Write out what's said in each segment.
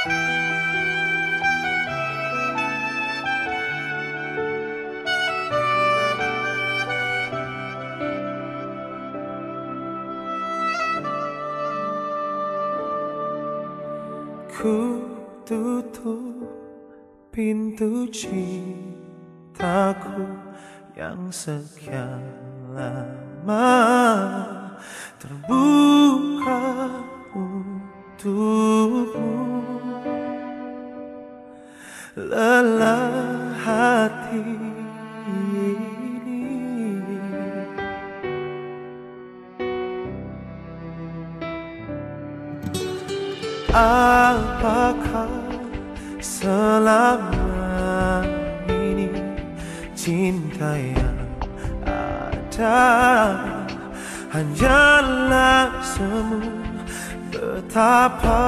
Ku tutup pintu cintaku yang sekian lama terbuka lelah hati Apakah selama ini cinta yang ada hanyalah semu betapa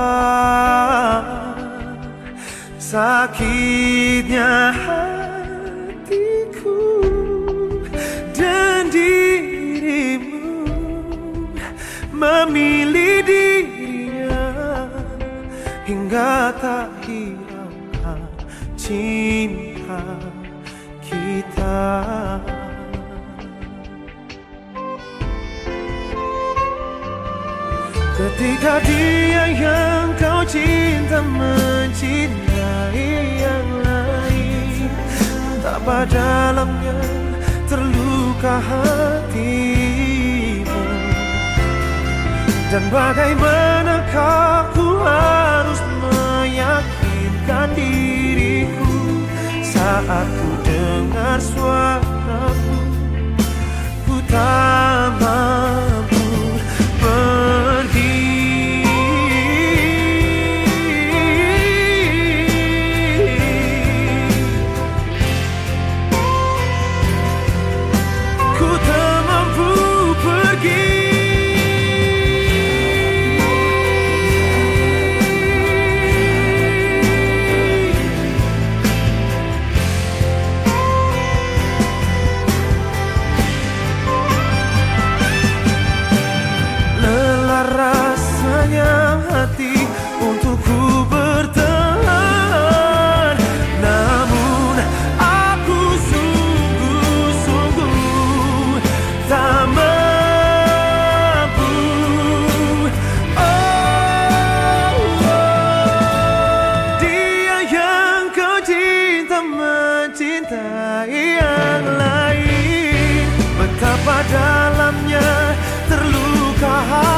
sakitnya hatiku dan dirimu memilih dirinya hingga tak hiraukan cinta kita. Ketika dia yang kau cinta mencintai yang lain. Betapa dalamnya terluka hatimu. Dan bagaimanakah ku harus meyakinkan diriku Saat ku dengar suaramu? Ku tak mencintai yang lain. Betapa dalamnya terluka hati